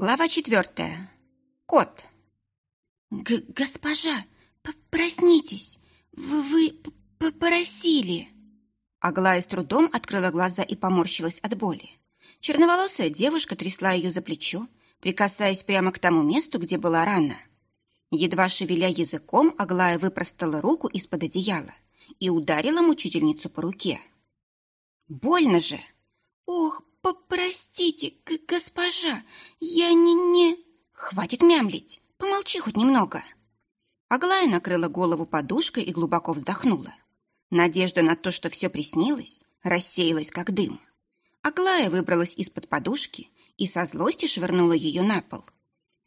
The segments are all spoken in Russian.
Глава четвертая. Кот. Г «Госпожа, проснитесь! Вы, вы попросили!» Аглая с трудом открыла глаза и поморщилась от боли. Черноволосая девушка трясла ее за плечо, прикасаясь прямо к тому месту, где была рана. Едва шевеля языком, Аглая выпростала руку из-под одеяла и ударила мучительницу по руке. «Больно же!» «Ох, попростите, госпожа, я не... не...» «Хватит мямлить, помолчи хоть немного!» Аглая накрыла голову подушкой и глубоко вздохнула. Надежда на то, что все приснилось, рассеялась как дым. Аглая выбралась из-под подушки и со злости швырнула ее на пол.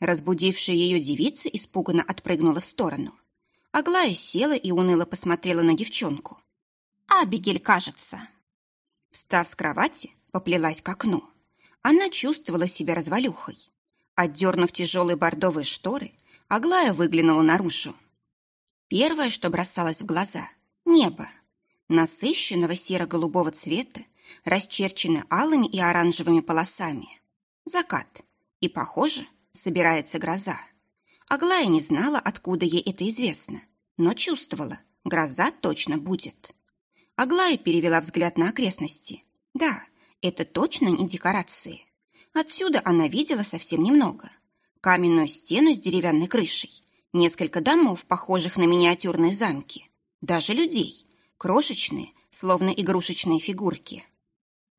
Разбудившая ее девица испуганно отпрыгнула в сторону. Аглая села и уныло посмотрела на девчонку. «Абигель, кажется». Встав с кровати, поплелась к окну. Она чувствовала себя развалюхой. Отдернув тяжелые бордовые шторы, Аглая выглянула наружу. Первое, что бросалось в глаза — небо. Насыщенного серо-голубого цвета, расчерченное алыми и оранжевыми полосами. Закат. И, похоже, собирается гроза. Аглая не знала, откуда ей это известно, но чувствовала, гроза точно будет. Аглая перевела взгляд на окрестности. Да, это точно не декорации. Отсюда она видела совсем немного. Каменную стену с деревянной крышей, несколько домов, похожих на миниатюрные замки, даже людей, крошечные, словно игрушечные фигурки.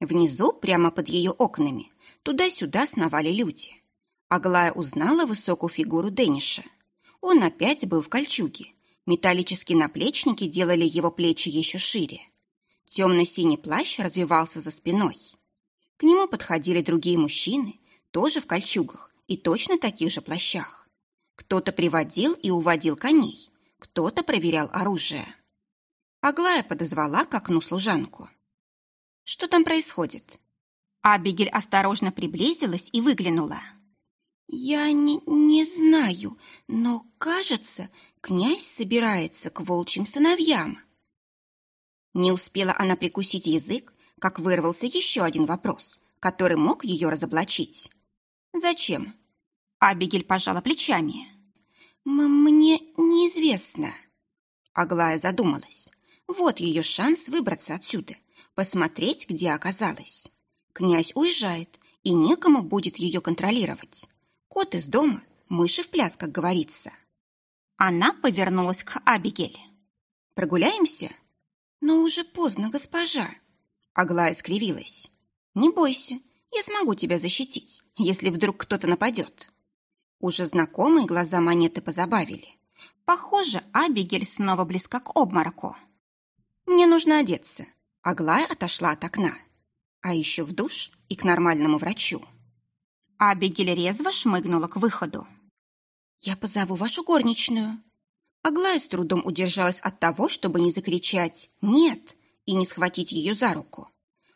Внизу, прямо под ее окнами, туда-сюда сновали люди. Аглая узнала высокую фигуру Дэниша. Он опять был в кольчуге. Металлические наплечники делали его плечи еще шире. Темно-синий плащ развивался за спиной. К нему подходили другие мужчины, тоже в кольчугах и точно таких же плащах. Кто-то приводил и уводил коней, кто-то проверял оружие. Аглая подозвала к окну служанку. «Что там происходит?» Абигель осторожно приблизилась и выглянула. «Я не, не знаю, но, кажется, князь собирается к волчьим сыновьям». Не успела она прикусить язык, как вырвался еще один вопрос, который мог ее разоблачить. «Зачем?» Абигель пожала плечами. «Мне неизвестно». Аглая задумалась. Вот ее шанс выбраться отсюда, посмотреть, где оказалась. Князь уезжает, и некому будет ее контролировать. Кот из дома, мыши в пляс, как говорится. Она повернулась к Абигель. «Прогуляемся?» «Но уже поздно, госпожа». Аглая скривилась. «Не бойся, я смогу тебя защитить, если вдруг кто-то нападет». Уже знакомые глаза монеты позабавили. Похоже, Абигель снова близка к обмороку. «Мне нужно одеться». Аглая отошла от окна. А еще в душ и к нормальному врачу. Абигель резво шмыгнула к выходу. «Я позову вашу горничную». Аглая с трудом удержалась от того, чтобы не закричать «нет» и не схватить ее за руку.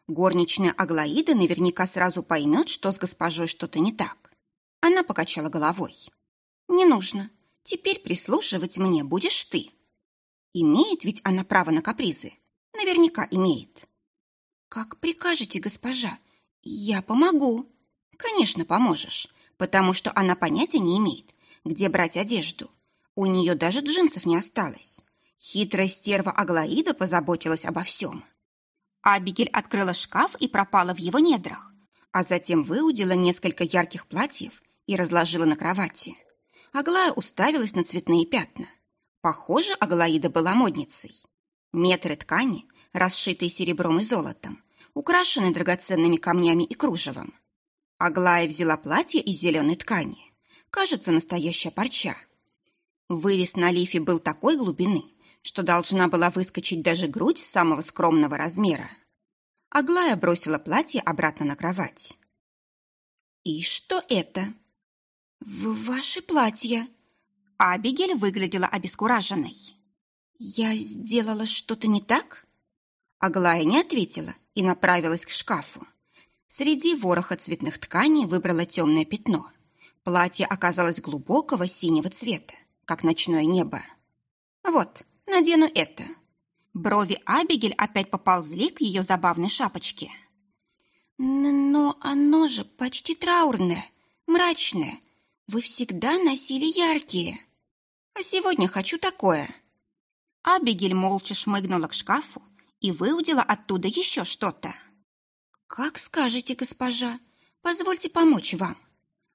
Горничная Аглаида наверняка сразу поймет, что с госпожой что-то не так. Она покачала головой. «Не нужно. Теперь прислушивать мне будешь ты». Имеет ведь она право на капризы? Наверняка имеет. «Как прикажете, госпожа? Я помогу». «Конечно, поможешь, потому что она понятия не имеет, где брать одежду, у нее даже джинсов не осталось. Хитрая стерва Аглаида позаботилась обо всем. Абигель открыла шкаф и пропала в его недрах, а затем выудила несколько ярких платьев и разложила на кровати. Аглая уставилась на цветные пятна. Похоже, Аглаида была модницей. Метры ткани, расшитые серебром и золотом, украшенные драгоценными камнями и кружевом. Аглая взяла платье из зеленой ткани. Кажется, настоящая парча. Вырез на лифе был такой глубины, что должна была выскочить даже грудь самого скромного размера. Аглая бросила платье обратно на кровать. «И что это?» «В ваше платье». Абигель выглядела обескураженной. «Я сделала что-то не так?» Аглая не ответила и направилась к шкафу. Среди вороха цветных тканей выбрала темное пятно. Платье оказалось глубокого синего цвета как ночное небо. Вот, надену это. Брови Абигель опять поползли к ее забавной шапочке. Но оно же почти траурное, мрачное. Вы всегда носили яркие. А сегодня хочу такое. Абигель молча шмыгнула к шкафу и выудила оттуда еще что-то. «Как скажете, госпожа, позвольте помочь вам».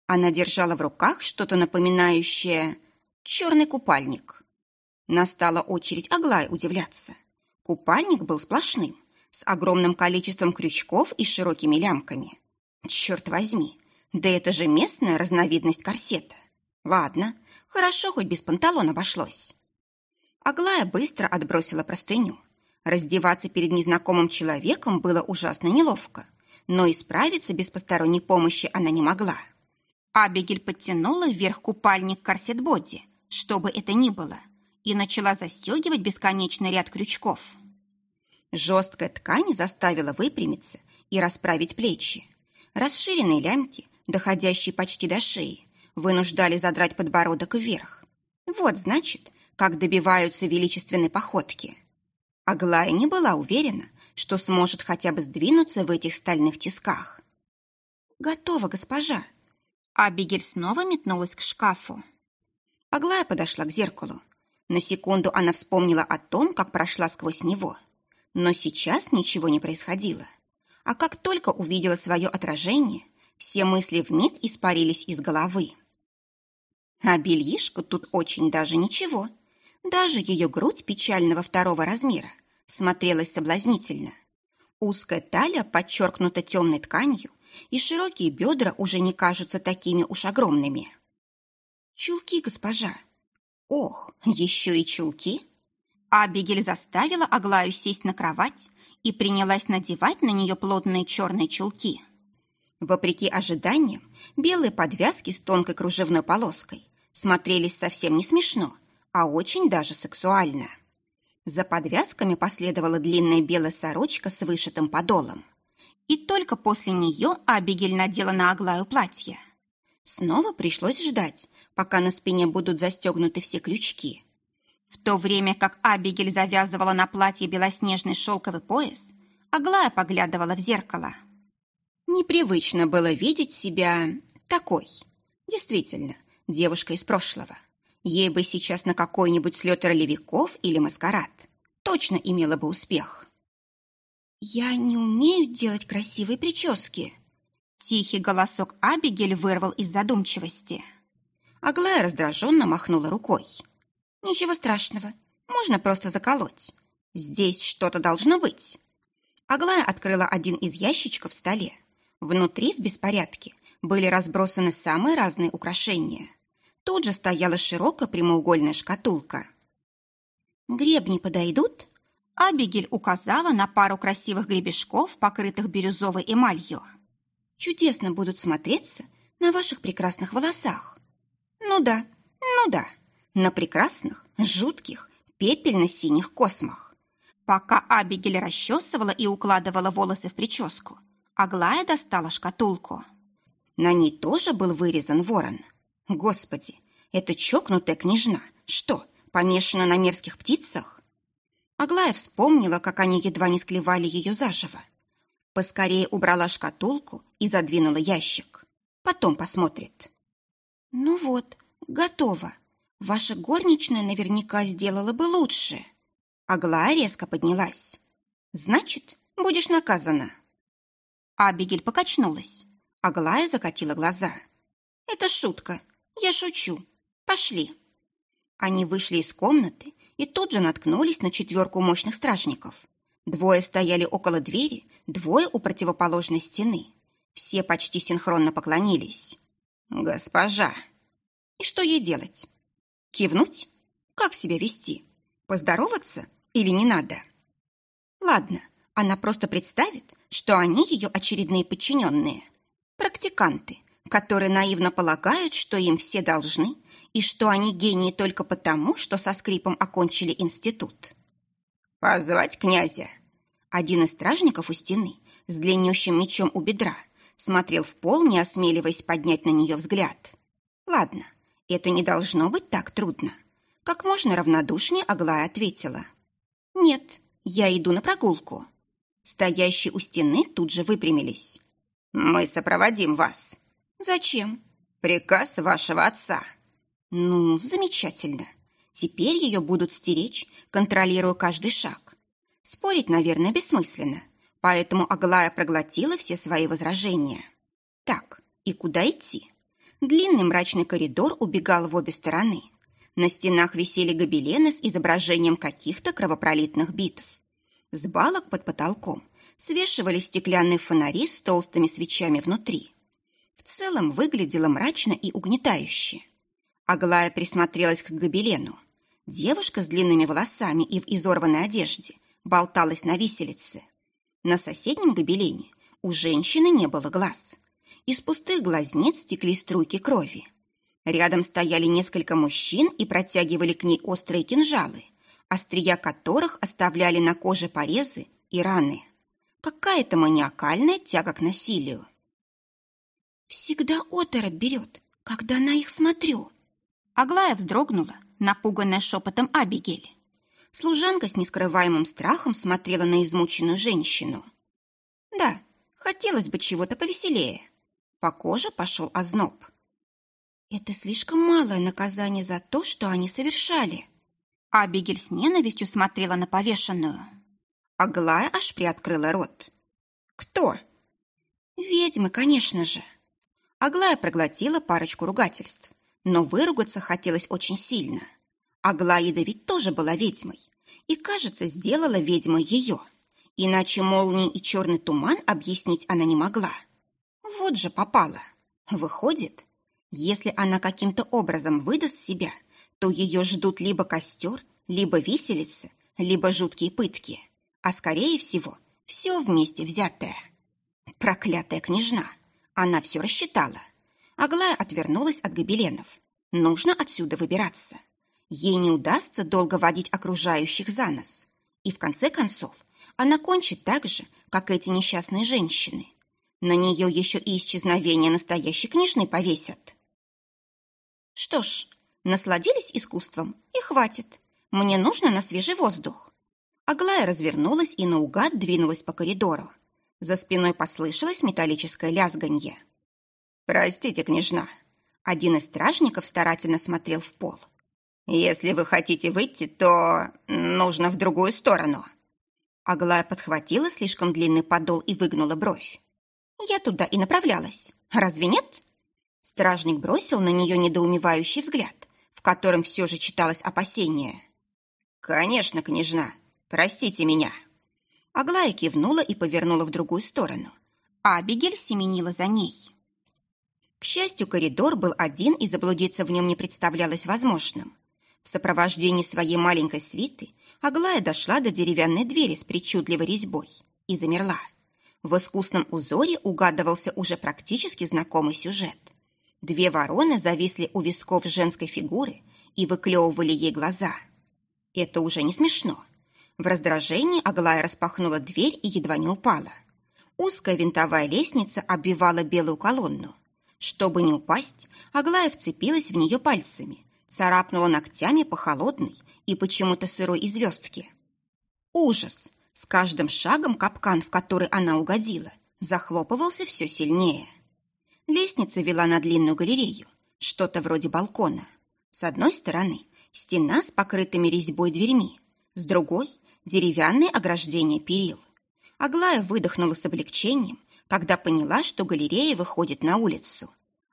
Она держала в руках что-то напоминающее черный купальник. Настала очередь Аглая удивляться. Купальник был сплошным, с огромным количеством крючков и широкими лямками. Черт возьми, да это же местная разновидность корсета. Ладно, хорошо, хоть без панталон обошлось. Аглая быстро отбросила простыню. Раздеваться перед незнакомым человеком было ужасно неловко, но исправиться без посторонней помощи она не могла. Абигель подтянула вверх купальник корсет-боди, что бы это ни было, и начала застегивать бесконечный ряд крючков. Жесткая ткань заставила выпрямиться и расправить плечи. Расширенные лямки, доходящие почти до шеи, вынуждали задрать подбородок вверх. Вот, значит, как добиваются величественной походки. Аглая не была уверена, что сможет хотя бы сдвинуться в этих стальных тисках. «Готово, госпожа!» Абигель снова метнулась к шкафу. Аглая подошла к зеркалу. На секунду она вспомнила о том, как прошла сквозь него. Но сейчас ничего не происходило. А как только увидела свое отражение, все мысли вмиг испарились из головы. А бельишко тут очень даже ничего – даже ее грудь печального второго размера смотрелась соблазнительно. Узкая талия подчеркнута темной тканью, и широкие бедра уже не кажутся такими уж огромными. «Чулки, госпожа!» «Ох, еще и чулки!» Абигель заставила Аглаю сесть на кровать и принялась надевать на нее плотные черные чулки. Вопреки ожиданиям, белые подвязки с тонкой кружевной полоской смотрелись совсем не смешно, а очень даже сексуально. За подвязками последовала длинная белая сорочка с вышитым подолом. И только после нее Абигель надела на Аглаю платье. Снова пришлось ждать, пока на спине будут застегнуты все крючки. В то время как Абигель завязывала на платье белоснежный шелковый пояс, Аглая поглядывала в зеркало. Непривычно было видеть себя такой. Действительно, девушка из прошлого. Ей бы сейчас на какой-нибудь слет ролевиков или маскарад. Точно имела бы успех. «Я не умею делать красивые прически», Тихий голосок Абигель вырвал из задумчивости. Аглая раздраженно махнула рукой. «Ничего страшного, можно просто заколоть. Здесь что-то должно быть». Аглая открыла один из ящичков в столе. Внутри, в беспорядке, были разбросаны самые разные украшения. Тут же стояла широкая прямоугольная шкатулка. «Гребни подойдут?» Абигель указала на пару красивых гребешков, покрытых бирюзовой эмалью. «Чудесно будут смотреться на ваших прекрасных волосах». «Ну да, ну да, на прекрасных, жутких, пепельно-синих космах». Пока Абигель расчесывала и укладывала волосы в прическу, Аглая достала шкатулку. На ней тоже был вырезан ворон – Господи, эта чокнутая княжна что, помешана на мерзких птицах? Аглая вспомнила, как они едва не склевали ее заживо. Поскорее убрала шкатулку и задвинула ящик. Потом посмотрит. «Ну вот, готово. Ваша горничная наверняка сделала бы лучше». Аглая резко поднялась. «Значит, будешь наказана». Абигель покачнулась. Аглая закатила глаза. «Это шутка. Я шучу. Пошли. Они вышли из комнаты и тут же наткнулись на четверку мощных стражников. Двое стояли около двери, двое у противоположной стены. Все почти синхронно поклонились. «Госпожа!» И что ей делать? Кивнуть? Как себя вести? Поздороваться или не надо? Ладно, она просто представит, что они ее очередные подчиненные. Практиканты, которые наивно полагают, что им все должны, и что они гении только потому, что со скрипом окончили институт. «Позвать князя!» Один из стражников у стены с длиннющим мечом у бедра смотрел в пол, не осмеливаясь поднять на нее взгляд. «Ладно, это не должно быть так трудно». Как можно равнодушнее Аглая ответила. «Нет, я иду на прогулку». Стоящие у стены тут же выпрямились. «Мы сопроводим вас». «Зачем?» «Приказ вашего отца». «Ну, замечательно. Теперь ее будут стеречь, контролируя каждый шаг. Спорить, наверное, бессмысленно, поэтому Аглая проглотила все свои возражения. Так, и куда идти? Длинный мрачный коридор убегал в обе стороны. На стенах висели гобелены с изображением каких-то кровопролитных битв. С балок под потолком свешивались стеклянные фонари с толстыми свечами внутри. В целом выглядело мрачно и угнетающе. Аглая присмотрелась к гобелену. Девушка с длинными волосами и в изорванной одежде болталась на виселице. На соседнем гобелене у женщины не было глаз. Из пустых глазниц текли струйки крови. Рядом стояли несколько мужчин и протягивали к ней острые кинжалы, острия которых оставляли на коже порезы и раны. Какая-то маниакальная тяга к насилию. «Всегда оторопь берет, когда на их смотрю». Аглая вздрогнула, напуганная шепотом Абигель. Служанка с нескрываемым страхом смотрела на измученную женщину. Да, хотелось бы чего-то повеселее. По коже пошел озноб. Это слишком малое наказание за то, что они совершали. Абигель с ненавистью смотрела на повешенную. Аглая аж приоткрыла рот. «Кто?» «Ведьмы, конечно же». Аглая проглотила парочку ругательств, но выругаться хотелось очень сильно. Аглаида ведь тоже была ведьмой, и, кажется, сделала ведьмой ее. Иначе молнии и черный туман объяснить она не могла. Вот же попала. Выходит, если она каким-то образом выдаст себя, то ее ждут либо костер, либо виселица, либо жуткие пытки, а, скорее всего, все вместе взятое. Проклятая княжна! Она все рассчитала. Аглая отвернулась от гобеленов. Нужно отсюда выбираться. Ей не удастся долго водить окружающих за нос. И в конце концов она кончит так же, как эти несчастные женщины. На нее еще и исчезновение настоящей книжной повесят. Что ж, насладились искусством, и хватит. Мне нужно на свежий воздух. Аглая развернулась и наугад двинулась по коридору. За спиной послышалось металлическое лязганье. «Простите, княжна». Один из стражников старательно смотрел в пол. «Если вы хотите выйти, то нужно в другую сторону». Аглая подхватила слишком длинный подол и выгнула бровь. Я туда и направлялась. Разве нет? Стражник бросил на нее недоумевающий взгляд, в котором все же читалось опасение. «Конечно, княжна. Простите меня». Аглая кивнула и повернула в другую сторону. Абигель семенила за ней. К счастью, коридор был один, и заблудиться в нем не представлялось возможным. В сопровождении своей маленькой свиты Аглая дошла до деревянной двери с причудливой резьбой и замерла. В искусном узоре угадывался уже практически знакомый сюжет. Две вороны зависли у висков женской фигуры и выклевывали ей глаза. Это уже не смешно. В раздражении Аглая распахнула дверь и едва не упала. Узкая винтовая лестница обвивала белую колонну. Чтобы не упасть, Аглая вцепилась в нее пальцами, царапнула ногтями по холодной и почему-то сырой известке. Ужас! С каждым шагом капкан, в который она угодила, захлопывался все сильнее. Лестница вела на длинную галерею, что-то вроде балкона. С одной стороны стена с покрытыми резьбой дверьми, с другой – деревянные ограждения перил. Аглая выдохнула с облегчением, когда поняла, что галерея выходит на улицу.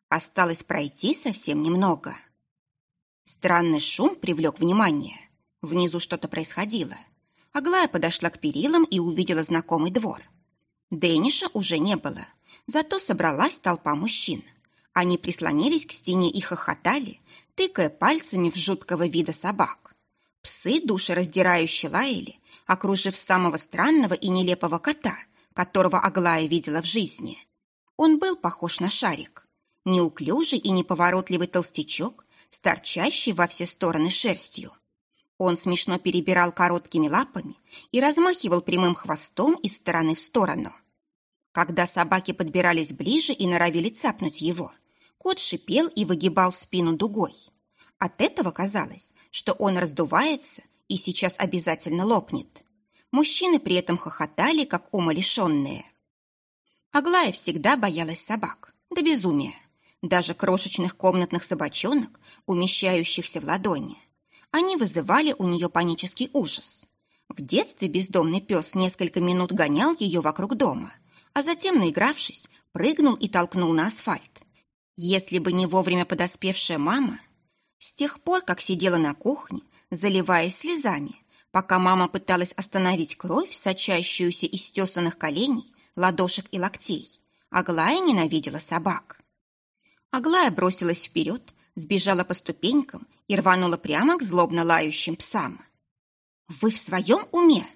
Осталось пройти совсем немного. Странный шум привлек внимание. Внизу что-то происходило – Аглая подошла к перилам и увидела знакомый двор. Дэниша уже не было, зато собралась толпа мужчин. Они прислонились к стене и хохотали, тыкая пальцами в жуткого вида собак. Псы душераздирающе лаяли, окружив самого странного и нелепого кота, которого Аглая видела в жизни. Он был похож на шарик. Неуклюжий и неповоротливый толстячок, с торчащей во все стороны шерстью. Он смешно перебирал короткими лапами и размахивал прямым хвостом из стороны в сторону. Когда собаки подбирались ближе и норовили цапнуть его, кот шипел и выгибал спину дугой. От этого казалось, что он раздувается и сейчас обязательно лопнет. Мужчины при этом хохотали, как умалишенные. Аглая всегда боялась собак, до безумия. Даже крошечных комнатных собачонок, умещающихся в ладони. Они вызывали у нее панический ужас. В детстве бездомный пес несколько минут гонял ее вокруг дома, а затем, наигравшись, прыгнул и толкнул на асфальт. Если бы не вовремя подоспевшая мама, с тех пор, как сидела на кухне, заливаясь слезами, пока мама пыталась остановить кровь, сочащуюся из стесанных коленей, ладошек и локтей, Аглая ненавидела собак. Аглая бросилась вперед, сбежала по ступенькам и рванула прямо к злобно лающим псам. «Вы в своем уме?»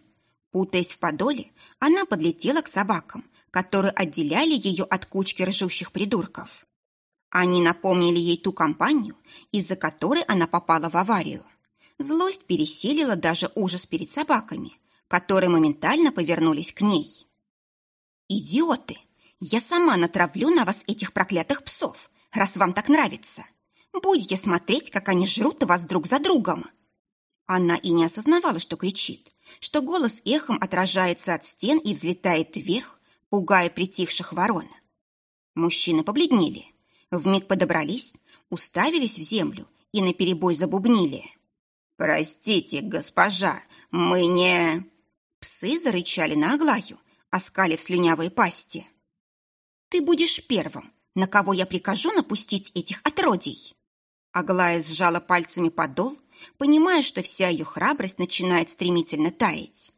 Путаясь в подоле, она подлетела к собакам, которые отделяли ее от кучки ржущих придурков. Они напомнили ей ту компанию, из-за которой она попала в аварию. Злость пересилила даже ужас перед собаками, которые моментально повернулись к ней. «Идиоты! Я сама натравлю на вас этих проклятых псов, раз вам так нравится. Будете смотреть, как они жрут вас друг за другом». Она и не осознавала, что кричит, что голос эхом отражается от стен и взлетает вверх, пугая притихших ворон. Мужчины побледнели, вмиг подобрались, уставились в землю и наперебой забубнили. «Простите, госпожа, мы не...» Псы зарычали на Аглаю, оскалив слюнявые пасти. «Ты будешь первым, на кого я прикажу напустить этих отродий!» Аглая сжала пальцами подол, понимая, что вся ее храбрость начинает стремительно таять.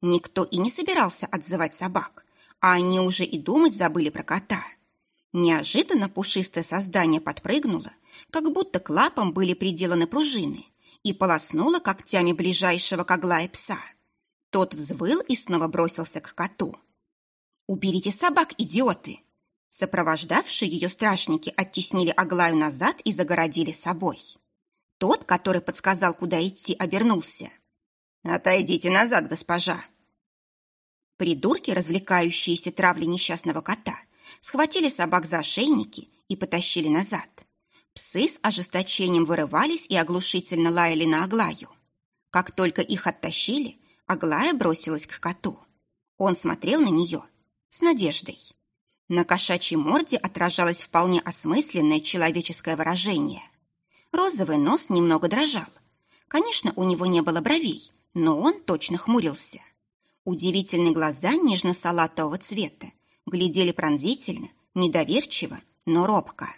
Никто и не собирался отзывать собак, а они уже и думать забыли про кота. Неожиданно пушистое создание подпрыгнуло, как будто к лапам были приделаны пружины, и полоснуло когтями ближайшего к Аглае пса. Тот взвыл и снова бросился к коту. «Уберите собак, идиоты!» Сопровождавшие ее страшники оттеснили Аглаю назад и загородили собой. Тот, который подсказал, куда идти, обернулся. «Отойдите назад, госпожа!» Придурки, развлекающиеся травлей несчастного кота, схватили собак за ошейники и потащили назад. Псы с ожесточением вырывались и оглушительно лаяли на Аглаю. Как только их оттащили, Аглая бросилась к коту. Он смотрел на нее с надеждой. На кошачьей морде отражалось вполне осмысленное человеческое выражение. Розовый нос немного дрожал. Конечно, у него не было бровей, но он точно хмурился. Удивительные глаза нежно-салатового цвета глядели пронзительно, недоверчиво, но робко.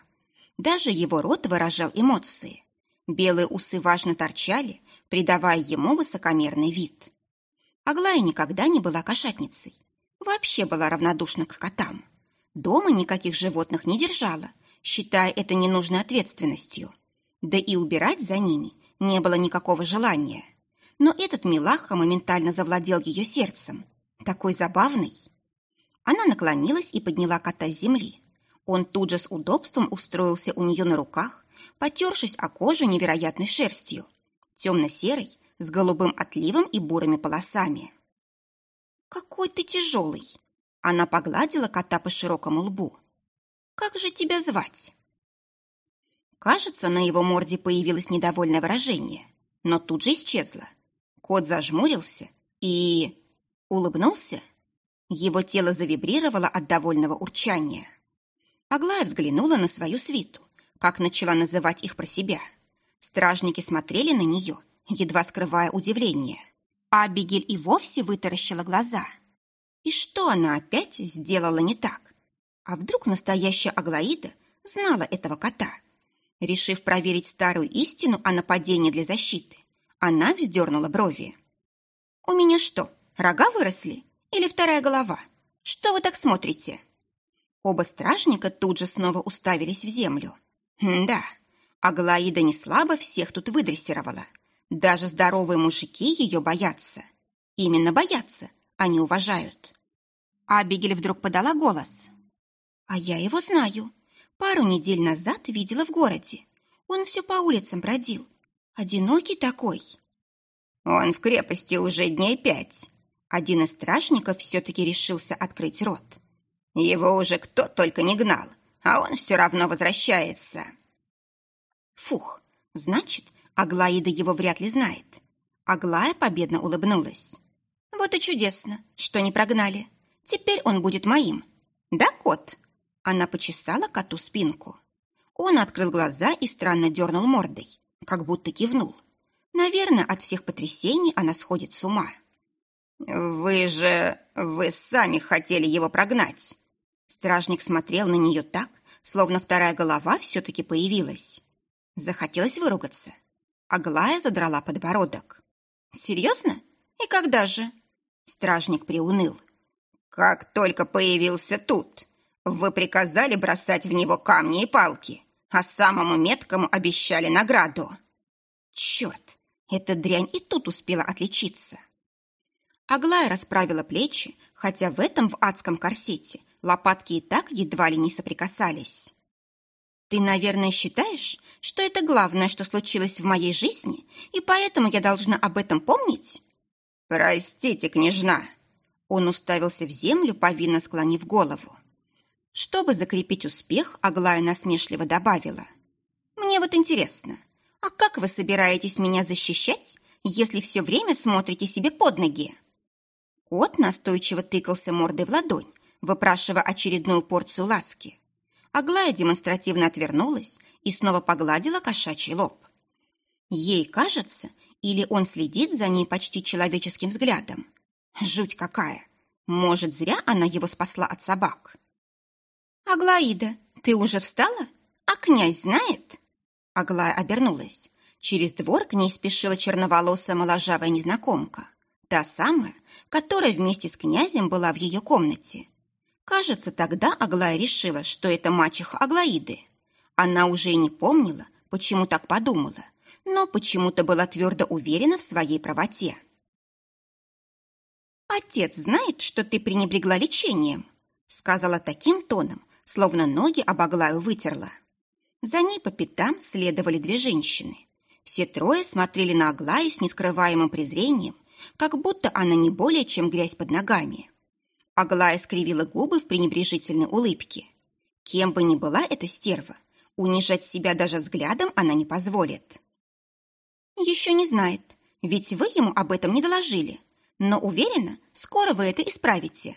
Даже его рот выражал эмоции. Белые усы важно торчали, придавая ему высокомерный вид. Аглая никогда не была кошатницей. Вообще была равнодушна к котам. Дома никаких животных не держала, считая это ненужной ответственностью. Да и убирать за ними не было никакого желания. Но этот милаха моментально завладел ее сердцем. Такой забавный. Она наклонилась и подняла кота с земли. Он тут же с удобством устроился у нее на руках, потершись о кожу невероятной шерстью, темно-серой, с голубым отливом и бурыми полосами. «Какой ты тяжелый!» Она погладила кота по широкому лбу. «Как же тебя звать?» Кажется, на его морде появилось недовольное выражение, но тут же исчезло. Кот зажмурился и... улыбнулся. Его тело завибрировало от довольного урчания. Аглая взглянула на свою свиту, как начала называть их про себя. Стражники смотрели на нее, едва скрывая удивление. А Абигель и вовсе вытаращила глаза – и что она опять сделала не так? А вдруг настоящая Аглаида знала этого кота? Решив проверить старую истину о нападении для защиты, она вздернула брови. «У меня что, рога выросли? Или вторая голова? Что вы так смотрите?» Оба стражника тут же снова уставились в землю. «Да, Аглаида не слабо всех тут выдрессировала. Даже здоровые мужики ее боятся. Именно боятся, они уважают. Абигель вдруг подала голос. А я его знаю. Пару недель назад видела в городе. Он все по улицам бродил. Одинокий такой. Он в крепости уже дней пять. Один из стражников все-таки решился открыть рот. Его уже кто только не гнал, а он все равно возвращается. Фух, значит, Аглаида его вряд ли знает. Аглая победно улыбнулась. Вот и чудесно, что не прогнали. Теперь он будет моим. «Да, кот!» Она почесала коту спинку. Он открыл глаза и странно дернул мордой, как будто кивнул. Наверное, от всех потрясений она сходит с ума. «Вы же... вы сами хотели его прогнать!» Стражник смотрел на нее так, словно вторая голова все-таки появилась. Захотелось выругаться. Аглая задрала подбородок. «Серьезно? И когда же?» Стражник приуныл. «Как только появился тут, вы приказали бросать в него камни и палки, а самому меткому обещали награду». «Черт, эта дрянь и тут успела отличиться». Аглая расправила плечи, хотя в этом в адском корсете лопатки и так едва ли не соприкасались. «Ты, наверное, считаешь, что это главное, что случилось в моей жизни, и поэтому я должна об этом помнить?» «Простите, княжна!» Он уставился в землю, повинно склонив голову. Чтобы закрепить успех, Аглая насмешливо добавила. «Мне вот интересно, а как вы собираетесь меня защищать, если все время смотрите себе под ноги?» Кот настойчиво тыкался мордой в ладонь, выпрашивая очередную порцию ласки. Аглая демонстративно отвернулась и снова погладила кошачий лоб. Ей кажется, или он следит за ней почти человеческим взглядом. Жуть какая! Может, зря она его спасла от собак. «Аглаида, ты уже встала? А князь знает?» Аглая обернулась. Через двор к ней спешила черноволосая моложавая незнакомка. Та самая, которая вместе с князем была в ее комнате. Кажется, тогда Аглая решила, что это мачеха Аглаиды. Она уже и не помнила, почему так подумала, но почему-то была твердо уверена в своей правоте. «Отец знает, что ты пренебрегла лечением», сказала таким тоном, словно ноги об Аглаю вытерла. За ней по пятам следовали две женщины. Все трое смотрели на Аглаю с нескрываемым презрением как будто она не более, чем грязь под ногами. Аглая скривила губы в пренебрежительной улыбке. Кем бы ни была эта стерва, унижать себя даже взглядом она не позволит. Еще не знает, ведь вы ему об этом не доложили, но уверена, скоро вы это исправите.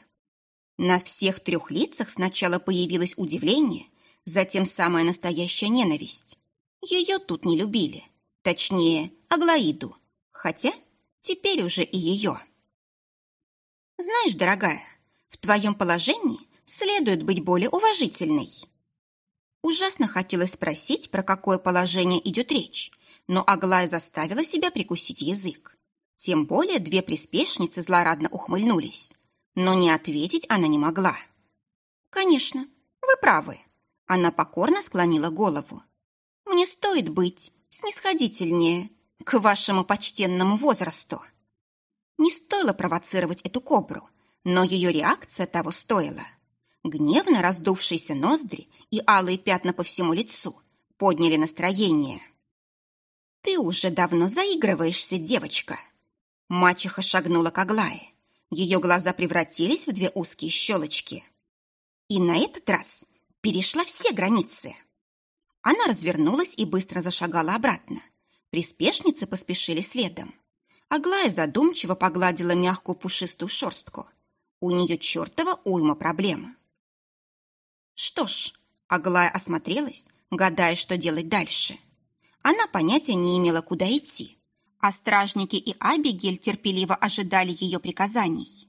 На всех трех лицах сначала появилось удивление, затем самая настоящая ненависть. Ее тут не любили, точнее, Аглаиду, хотя теперь уже и ее. Знаешь, дорогая, в твоем положении следует быть более уважительной. Ужасно хотелось спросить, про какое положение идет речь, но Аглая заставила себя прикусить язык. Тем более две приспешницы злорадно ухмыльнулись, но не ответить она не могла. «Конечно, вы правы», — она покорно склонила голову. «Мне стоит быть снисходительнее к вашему почтенному возрасту. Не стоило провоцировать эту кобру, но ее реакция того стоила. Гневно раздувшиеся ноздри и алые пятна по всему лицу подняли настроение. «Ты уже давно заигрываешься, девочка!» Мачеха шагнула к Аглае. Ее глаза превратились в две узкие щелочки. И на этот раз перешла все границы. Она развернулась и быстро зашагала обратно, Приспешницы поспешили следом. Аглая задумчиво погладила мягкую пушистую шерстку. У нее чертова уйма проблем. Что ж, Аглая осмотрелась, гадая, что делать дальше. Она понятия не имела, куда идти, а стражники и Абигель терпеливо ожидали ее приказаний.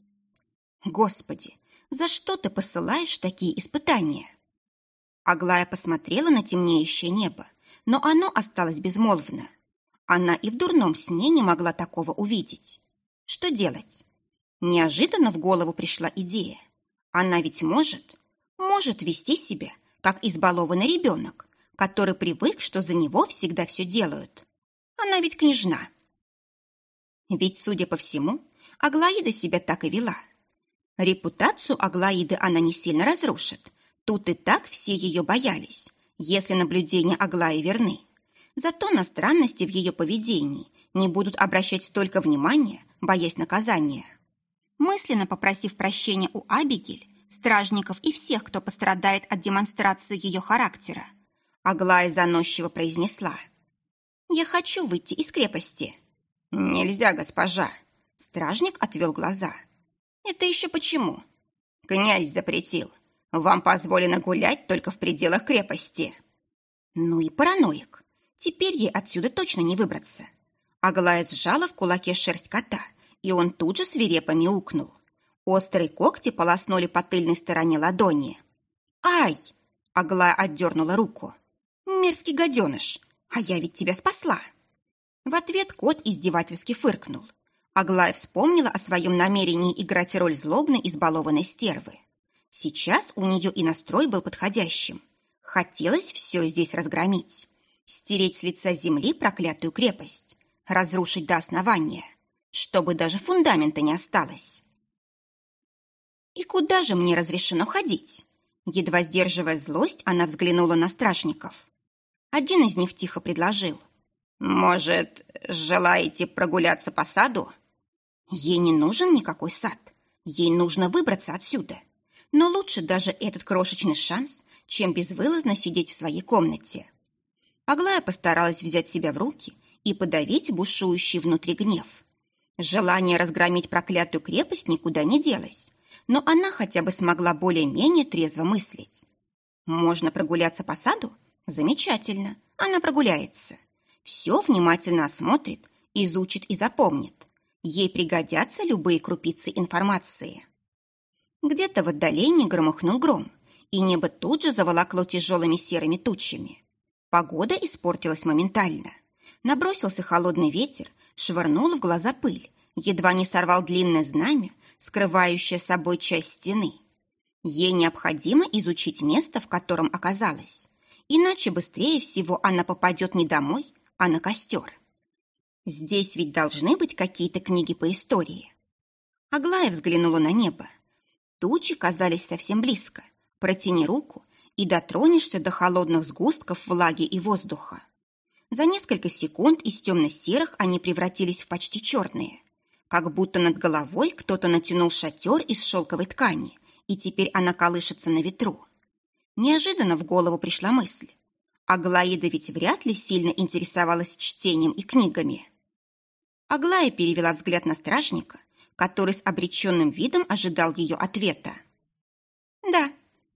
«Господи, за что ты посылаешь такие испытания?» Аглая посмотрела на темнеющее небо, но оно осталось безмолвно. Она и в дурном сне не могла такого увидеть. Что делать? Неожиданно в голову пришла идея. Она ведь может, может вести себя, как избалованный ребенок, который привык, что за него всегда все делают. Она ведь княжна. Ведь, судя по всему, Аглаида себя так и вела. Репутацию Аглаиды она не сильно разрушит. Тут и так все ее боялись, если наблюдения Аглаи верны. Зато на странности в ее поведении не будут обращать столько внимания, боясь наказания. Мысленно попросив прощения у Абигель, стражников и всех, кто пострадает от демонстрации ее характера, Аглая заносчиво произнесла. «Я хочу выйти из крепости». «Нельзя, госпожа!» Стражник отвел глаза. «Это еще почему?» «Князь запретил. Вам позволено гулять только в пределах крепости». Ну и параноик. Теперь ей отсюда точно не выбраться. Аглая сжала в кулаке шерсть кота, и он тут же свирепо мяукнул. Острые когти полоснули по тыльной стороне ладони. «Ай!» — Аглая отдернула руку. «Мерзкий гаденыш! А я ведь тебя спасла!» В ответ кот издевательски фыркнул. Аглая вспомнила о своем намерении играть роль злобной избалованной стервы. Сейчас у нее и настрой был подходящим. Хотелось все здесь разгромить. Стереть с лица земли проклятую крепость разрушить до основания, чтобы даже фундамента не осталось. И куда же мне разрешено ходить? Едва сдерживая злость, она взглянула на стражников. Один из них тихо предложил. «Может, желаете прогуляться по саду?» Ей не нужен никакой сад. Ей нужно выбраться отсюда. Но лучше даже этот крошечный шанс, чем безвылазно сидеть в своей комнате. Аглая постаралась взять себя в руки и подавить бушующий внутри гнев. Желание разгромить проклятую крепость никуда не делось, но она хотя бы смогла более-менее трезво мыслить. Можно прогуляться по саду? Замечательно, она прогуляется. Все внимательно осмотрит, изучит и запомнит. Ей пригодятся любые крупицы информации. Где-то в отдалении громыхнул гром, и небо тут же заволокло тяжелыми серыми тучами. Погода испортилась моментально. Набросился холодный ветер, швырнул в глаза пыль, едва не сорвал длинное знамя, скрывающее собой часть стены. Ей необходимо изучить место, в котором оказалась, иначе быстрее всего она попадет не домой, а на костер. Здесь ведь должны быть какие-то книги по истории. Аглая взглянула на небо. Тучи казались совсем близко. Протяни руку и дотронешься до холодных сгустков влаги и воздуха. За несколько секунд из темно-серых они превратились в почти черные. Как будто над головой кто-то натянул шатер из шелковой ткани, и теперь она колышется на ветру. Неожиданно в голову пришла мысль. Аглаида ведь вряд ли сильно интересовалась чтением и книгами. Аглая перевела взгляд на стражника, который с обреченным видом ожидал ее ответа. «Да,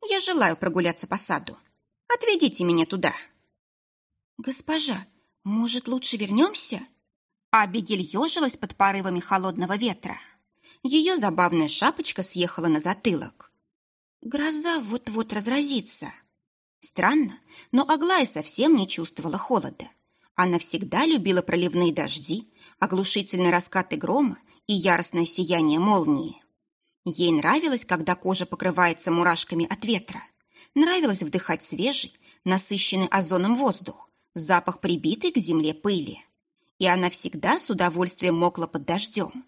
я желаю прогуляться по саду. Отведите меня туда». «Госпожа, может, лучше вернемся?» Абигель ежилась под порывами холодного ветра. Ее забавная шапочка съехала на затылок. «Гроза вот-вот разразится». Странно, но Аглая совсем не чувствовала холода. Она всегда любила проливные дожди, оглушительные раскаты грома и яростное сияние молнии. Ей нравилось, когда кожа покрывается мурашками от ветра. Нравилось вдыхать свежий, насыщенный озоном воздух, запах прибитой к земле пыли. И она всегда с удовольствием мокла под дождем.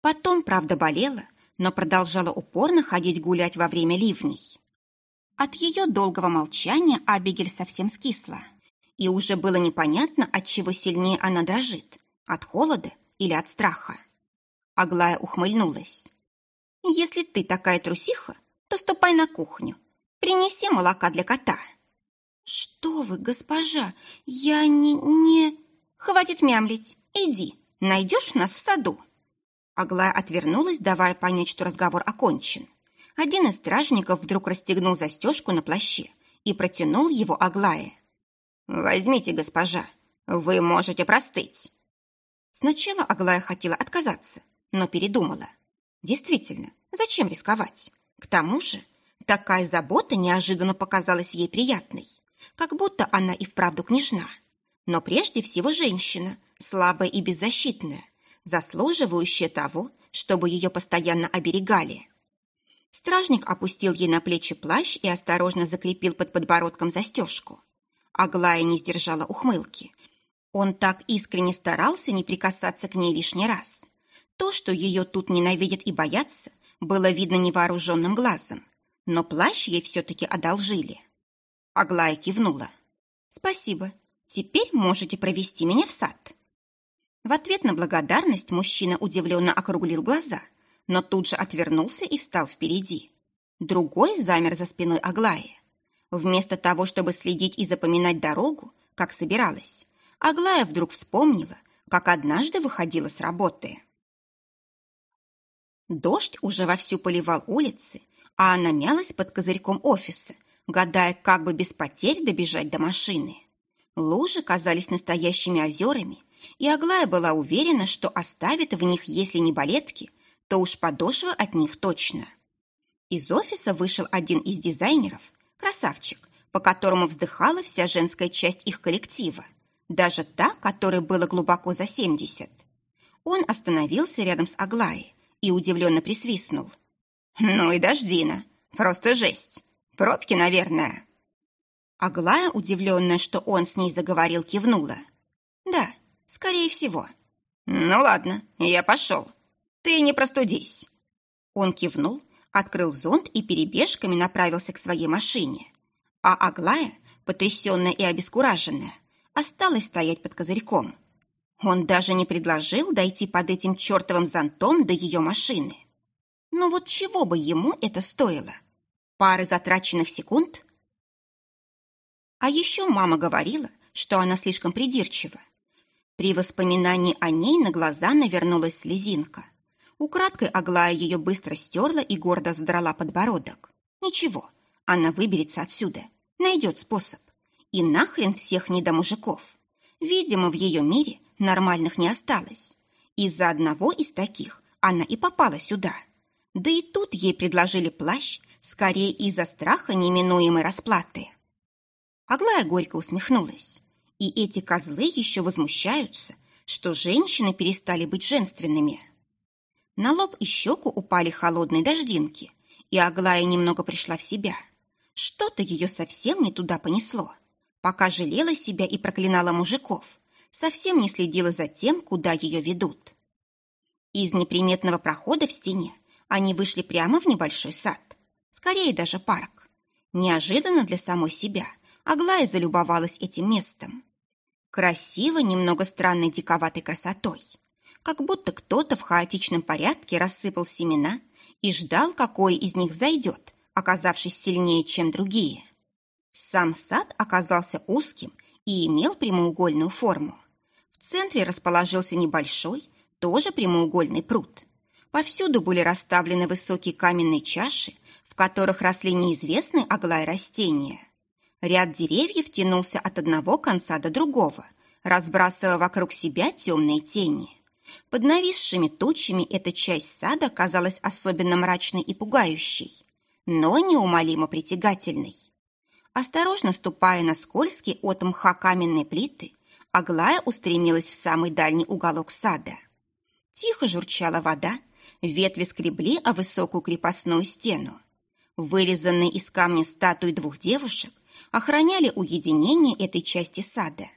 Потом, правда, болела, но продолжала упорно ходить гулять во время ливней. От ее долгого молчания Абигель совсем скисла. И уже было непонятно, от чего сильнее она дрожит – от холода или от страха. Аглая ухмыльнулась. «Если ты такая трусиха, то ступай на кухню. Принеси молока для кота». «Что вы, госпожа, я не... не...» «Хватит мямлить, иди, найдешь нас в саду». Аглая отвернулась, давая понять, что разговор окончен. Один из стражников вдруг расстегнул застежку на плаще и протянул его Аглае. «Возьмите, госпожа, вы можете простыть». Сначала Аглая хотела отказаться, но передумала. Действительно, зачем рисковать? К тому же, такая забота неожиданно показалась ей приятной как будто она и вправду княжна. Но прежде всего женщина, слабая и беззащитная, заслуживающая того, чтобы ее постоянно оберегали. Стражник опустил ей на плечи плащ и осторожно закрепил под подбородком застежку. Аглая не сдержала ухмылки. Он так искренне старался не прикасаться к ней лишний раз. То, что ее тут ненавидят и боятся, было видно невооруженным глазом. Но плащ ей все-таки одолжили. Аглая кивнула. «Спасибо. Теперь можете провести меня в сад». В ответ на благодарность мужчина удивленно округлил глаза, но тут же отвернулся и встал впереди. Другой замер за спиной Аглаи. Вместо того, чтобы следить и запоминать дорогу, как собиралась, Аглая вдруг вспомнила, как однажды выходила с работы. Дождь уже вовсю поливал улицы, а она мялась под козырьком офиса, гадая, как бы без потерь добежать до машины. Лужи казались настоящими озерами, и Аглая была уверена, что оставит в них, если не балетки, то уж подошвы от них точно. Из офиса вышел один из дизайнеров, красавчик, по которому вздыхала вся женская часть их коллектива, даже та, которой было глубоко за семьдесят. Он остановился рядом с Аглаей и удивленно присвистнул. «Ну и дождина! Просто жесть! Пробки, наверное!» Аглая, удивленная, что он с ней заговорил, кивнула. «Да, скорее всего». «Ну ладно, я пошел. Ты не простудись». Он кивнул, открыл зонт и перебежками направился к своей машине. А Аглая, потрясенная и обескураженная, осталась стоять под козырьком. Он даже не предложил дойти под этим чертовым зонтом до ее машины. Но вот чего бы ему это стоило? Пары затраченных секунд? А еще мама говорила, что она слишком придирчива. При воспоминании о ней на глаза навернулась слезинка. Украдкой Аглая ее быстро стерла и гордо задрала подбородок. Ничего, она выберется отсюда, найдет способ. И нахрен всех недомужиков. Видимо, в ее мире нормальных не осталось. Из-за одного из таких она и попала сюда. Да и тут ей предложили плащ, скорее из-за страха неминуемой расплаты. Аглая горько усмехнулась. И эти козлы еще возмущаются, что женщины перестали быть женственными. На лоб и щеку упали холодные дождинки, и Аглая немного пришла в себя. Что-то ее совсем не туда понесло. Пока жалела себя и проклинала мужиков, совсем не следила за тем, куда ее ведут. Из неприметного прохода в стене они вышли прямо в небольшой сад, скорее даже парк. Неожиданно для самой себя Аглая залюбовалась этим местом. Красиво, немного странной диковатой красотой. Как будто кто-то в хаотичном порядке рассыпал семена и ждал, какое из них зайдет, оказавшись сильнее, чем другие. Сам сад оказался узким и имел прямоугольную форму. В центре расположился небольшой, тоже прямоугольный пруд. Повсюду были расставлены высокие каменные чаши, в которых росли неизвестные оглай растения. Ряд деревьев тянулся от одного конца до другого, разбрасывая вокруг себя темные тени. Под нависшими тучами эта часть сада казалась особенно мрачной и пугающей, но неумолимо притягательной. Осторожно ступая на скользкие от мха каменные плиты, Аглая устремилась в самый дальний уголок сада. Тихо журчала вода, ветви скребли о высокую крепостную стену. Вырезанные из камня статуи двух девушек охраняли уединение этой части сада.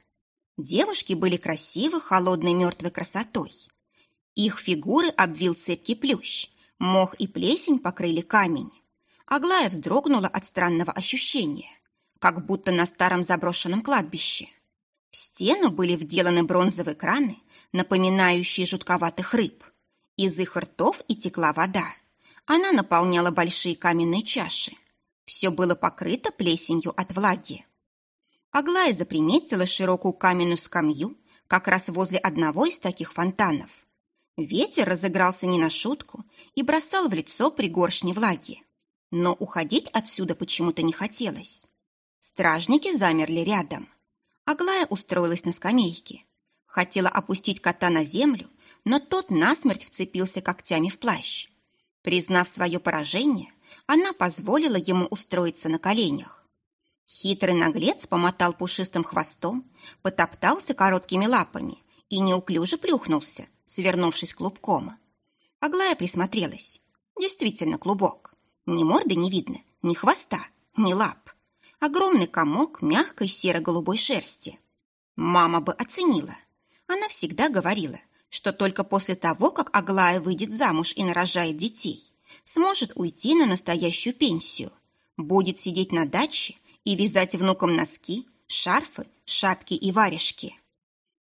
Девушки были красивы холодной мертвой красотой. Их фигуры обвил цепкий плющ, мох и плесень покрыли камень. Аглая вздрогнула от странного ощущения как будто на старом заброшенном кладбище. В стену были вделаны бронзовые краны, напоминающие жутковатых рыб. Из их ртов и текла вода. Она наполняла большие каменные чаши. Все было покрыто плесенью от влаги. Аглая заприметила широкую каменную скамью как раз возле одного из таких фонтанов. Ветер разыгрался не на шутку и бросал в лицо пригоршни влаги. Но уходить отсюда почему-то не хотелось. Стражники замерли рядом. Аглая устроилась на скамейке. Хотела опустить кота на землю, но тот насмерть вцепился когтями в плащ. Признав свое поражение, она позволила ему устроиться на коленях. Хитрый наглец помотал пушистым хвостом, потоптался короткими лапами и неуклюже плюхнулся, свернувшись клубком. Аглая присмотрелась. Действительно клубок. Ни морды не видно, ни хвоста, ни лап огромный комок мягкой серо-голубой шерсти. Мама бы оценила. Она всегда говорила, что только после того, как Аглая выйдет замуж и нарожает детей, сможет уйти на настоящую пенсию, будет сидеть на даче и вязать внукам носки, шарфы, шапки и варежки.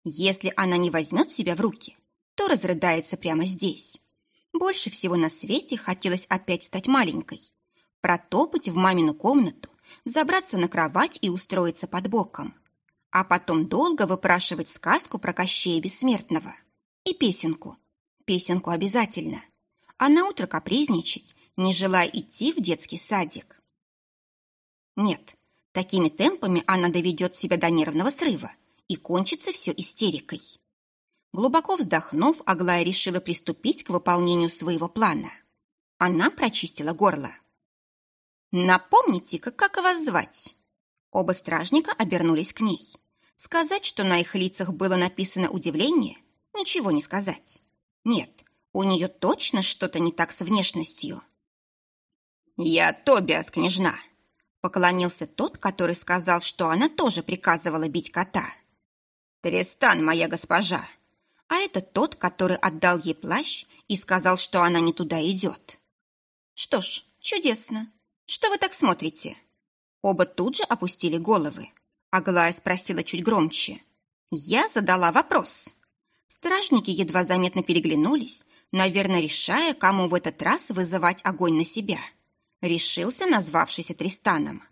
Если она не возьмет себя в руки, то разрыдается прямо здесь. Больше всего на свете хотелось опять стать маленькой, протопать в мамину комнату забраться на кровать и устроиться под боком. А потом долго выпрашивать сказку про Кощея Бессмертного. И песенку. Песенку обязательно. А на утро капризничать, не желая идти в детский садик. Нет, такими темпами она доведет себя до нервного срыва, и кончится все истерикой. Глубоко вздохнув, Аглая решила приступить к выполнению своего плана. Она прочистила горло. «Напомните-ка, как вас звать?» Оба стражника обернулись к ней. Сказать, что на их лицах было написано удивление, ничего не сказать. Нет, у нее точно что-то не так с внешностью. «Я Тобиас, княжна», — поклонился тот, который сказал, что она тоже приказывала бить кота. «Тристан, моя госпожа», а это тот, который отдал ей плащ и сказал, что она не туда идет. «Что ж, чудесно. Что вы так смотрите?» Оба тут же опустили головы. Аглая спросила чуть громче. «Я задала вопрос». Стражники едва заметно переглянулись, наверное, решая, кому в этот раз вызывать огонь на себя. Решился назвавшийся Тристаном.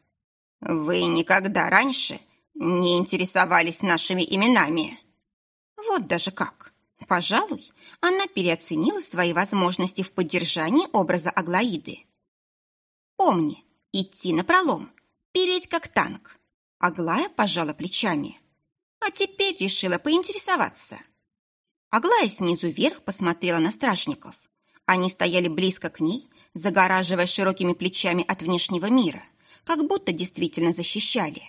«Вы никогда раньше не интересовались нашими именами?» Вот даже как. Пожалуй, она переоценила свои возможности в поддержании образа Аглаиды. «Помни, идти напролом, переть как танк. Аглая пожала плечами. А теперь решила поинтересоваться. Аглая снизу вверх посмотрела на стражников. Они стояли близко к ней, загораживая широкими плечами от внешнего мира, как будто действительно защищали.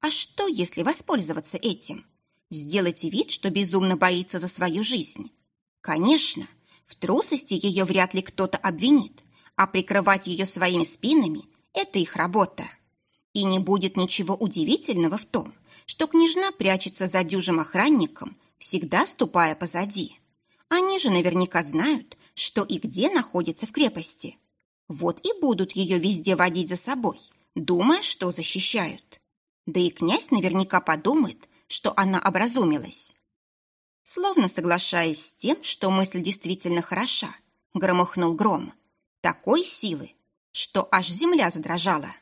А что, если воспользоваться этим? Сделать вид, что безумно боится за свою жизнь? Конечно, в трусости ее вряд ли кто-то обвинит, а прикрывать ее своими спинами – это их работа. И не будет ничего удивительного в том, что княжна прячется за дюжим охранником, всегда ступая позади. Они же наверняка знают, что и где находится в крепости. Вот и будут ее везде водить за собой, думая, что защищают. Да и князь наверняка подумает, что она образумилась. Словно соглашаясь с тем, что мысль действительно хороша, громыхнул гром. Такой силы, что аж земля задрожала.